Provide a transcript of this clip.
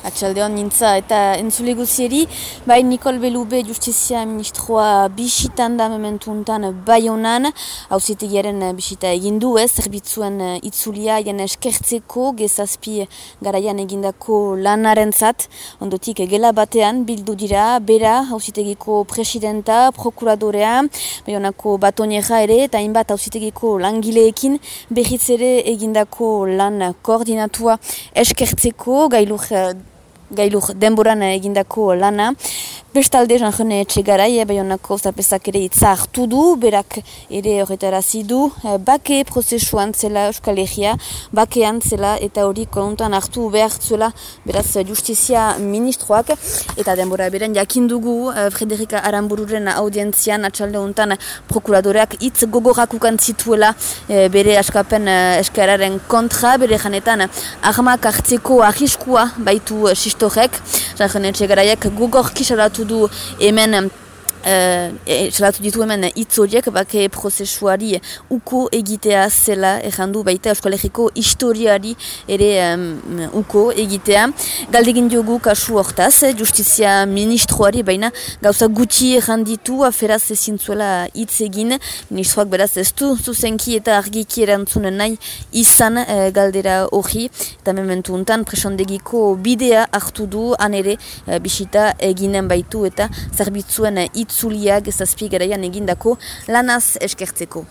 Atxalde hon nintza eta entzule guzieri, bai Nikol Belube justizia ministroa bisitan da mementu untan bai honan, hausitegiaren bisita egindu ez, zerbitzuen itzulia jen eskertzeko, gezazpi garaian egindako lanaren zat, ondotik gela batean bildu dira, bera hausitegiko presidenta, prokuradorea, bai honako batonera ere, eta hainbat hausitegiko langileekin, behitz ere egindako lan koordinatua eskertzeko, gailur gailur denboran egindako lana. Bestalde, jan jene etxe garai, bai honako zapesak ere itza hartu du, berak ere horretara zidu, eh, bake prozesuan zela Euskal Herria, bakean zela eta hori konuntan hartu behar zuela, beraz justizia ministroak, eta denbora beren jakindugu eh, Frederika Arambururen audientzian, atxalde honetan prokuradoreak itz gogorak zituela eh, bere askapen eskararen kontra, bere janetan ahmak hartzeko ahiskua baitu sistorek, jene etxe garaiak gogor kisaratu du hemen Salatu uh, ditu hemen hitz horiek bake prozesuari uko egitea zela errandu baita Euskal Herriko historiari ere um, uko egitea. Galdegin diogu kasu hortaz, justizia ministroari baina gauza gutxi erranditu aferaz ezin zuela hitz egin. Ministroak beraz ez du zuzenki eta argiki erantzunen nahi izan uh, galdera hori. Eta mementu untan presondegiko bidea hartu du han ere uh, bisita eginen baitu eta zerbitzuen hitz itzuliak ezazpi garaian egindako lanaz eskertzeko.